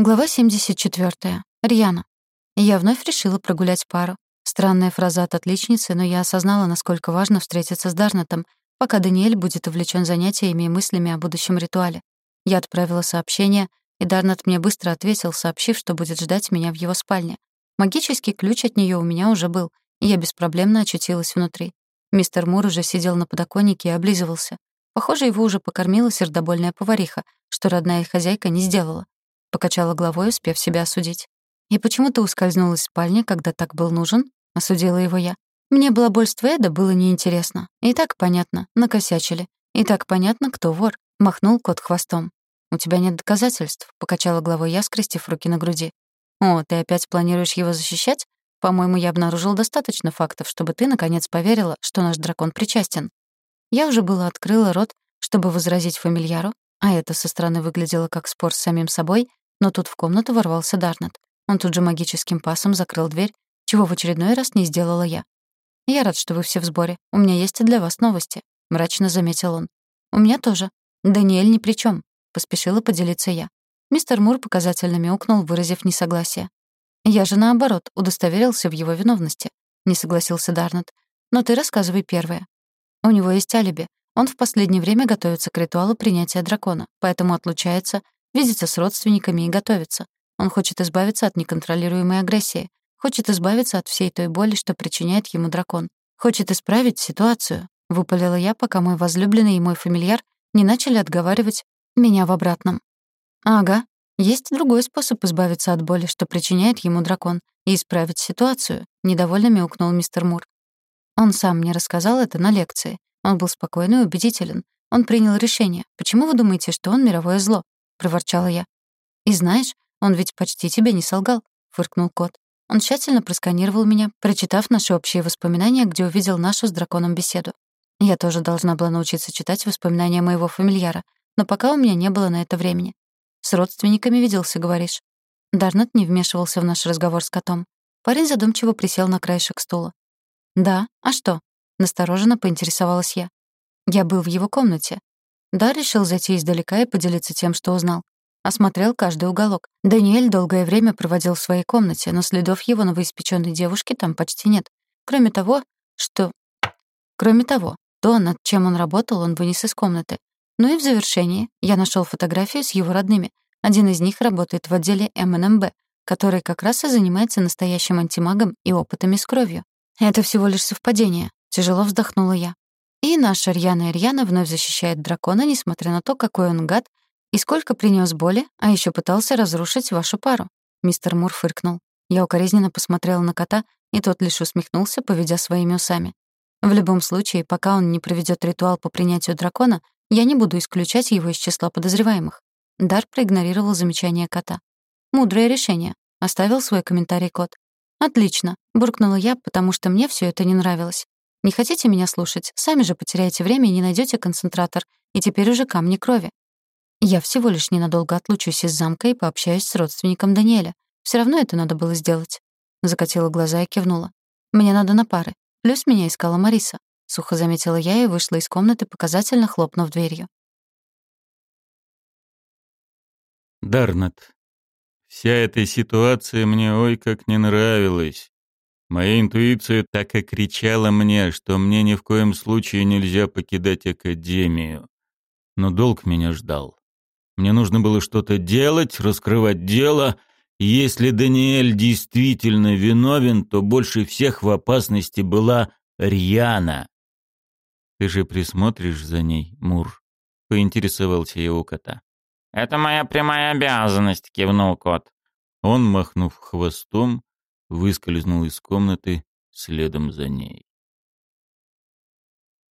Глава 74. Рьяна. Я вновь решила прогулять пару. Странная фраза от отличницы, но я осознала, насколько важно встретиться с Дарнатом, пока Даниэль будет увлечен занятиями и мыслями о будущем ритуале. Я отправила сообщение, и Дарнат мне быстро ответил, сообщив, что будет ждать меня в его спальне. Магический ключ от нее у меня уже был, и я беспроблемно очутилась внутри. Мистер Мур уже сидел на подоконнике и облизывался. Похоже, его уже покормила сердобольная повариха, что родная хозяйка не сделала. Покачала головой, успев себя осудить. «И почему ты ускользнул из спальни, когда так был нужен?» — осудила его я. «Мне балабольство Эда было неинтересно. И так понятно, накосячили. И так понятно, кто вор», — махнул кот хвостом. «У тебя нет доказательств», — покачала головой я, скрестив руки на груди. «О, ты опять планируешь его защищать? По-моему, я обнаружил достаточно фактов, чтобы ты, наконец, поверила, что наш дракон причастен». Я уже было открыла рот, чтобы возразить фамильяру, а это со стороны выглядело как спор с самим собой, но тут в комнату ворвался Дарнет. Он тут же магическим пасом закрыл дверь, чего в очередной раз не сделала я. «Я рад, что вы все в сборе. У меня есть для вас новости», — мрачно заметил он. «У меня тоже. Даниэль ни при чем, поспешила поделиться я. Мистер Мур показательно мяукнул, выразив несогласие. «Я же, наоборот, удостоверился в его виновности», — не согласился Дарнет. «Но ты рассказывай первое. У него есть алиби. Он в последнее время готовится к ритуалу принятия дракона, поэтому отлучается, видится с родственниками и готовится. Он хочет избавиться от неконтролируемой агрессии, хочет избавиться от всей той боли, что причиняет ему дракон. Хочет исправить ситуацию, выпалила я, пока мой возлюбленный и мой фамильяр не начали отговаривать меня в обратном. Ага, есть другой способ избавиться от боли, что причиняет ему дракон, и исправить ситуацию, недовольно мяукнул мистер Мур. Он сам мне рассказал это на лекции. Он был спокойный и убедителен. Он принял решение. Почему вы думаете, что он мировое зло? — проворчала я. «И знаешь, он ведь почти тебе не солгал», — фыркнул кот. Он тщательно просканировал меня, прочитав наши общие воспоминания, где увидел нашу с драконом беседу. Я тоже должна была научиться читать воспоминания моего фамильяра, но пока у меня не было на это времени. «С родственниками виделся, говоришь?» Дарнет не вмешивался в наш разговор с котом. Парень задумчиво присел на краешек стула. «Да, а что?» — настороженно поинтересовалась я. «Я был в его комнате. Да, решил зайти издалека и поделиться тем, что узнал. Осмотрел каждый уголок. Даниэль долгое время проводил в своей комнате, но следов его новоиспечённой девушки там почти нет. Кроме того, что... Кроме того, то, над чем он работал, он вынес из комнаты. Ну и в завершении я нашел фотографию с его родными. Один из них работает в отделе МНМБ, который как раз и занимается настоящим антимагом и опытами с кровью. Это всего лишь совпадение. Тяжело вздохнула я. И наша Рьяна вновь защищает дракона, несмотря на то, какой он гад и сколько принес боли, а еще пытался разрушить вашу пару. Мистер Мур фыркнул. Я укоризненно посмотрела на кота, и тот лишь усмехнулся, поведя своими усами. В любом случае, пока он не проведет ритуал по принятию дракона, я не буду исключать его из числа подозреваемых. Дар проигнорировал замечание кота. «Мудрое решение», — оставил свой комментарий кот. «Отлично», — буркнула я, потому что мне все это не нравилось. Не хотите меня слушать? Сами же потеряете время и не найдете концентратор, и теперь уже камни крови. Я всего лишь ненадолго отлучусь из замка и пообщаюсь с родственником Даниэля. Все равно это надо было сделать. Закатила глаза и кивнула. Мне надо на пары. Плюс меня искала Мариса. Сухо заметила я и вышла из комнаты, показательно хлопнув дверью. Дарнат. Вся эта ситуация мне ой как не нравилась. Моя интуиция так и кричала мне, что мне ни в коем случае нельзя покидать академию. Но долг меня ждал. Мне нужно было что-то делать, раскрывать дело. И если Даниэль действительно виновен, то больше всех в опасности была Рьяна. «Ты же присмотришь за ней, Мур?» — поинтересовался его кота. «Это моя прямая обязанность», — кивнул кот. Он, махнув хвостом, выскользнул из комнаты следом за ней.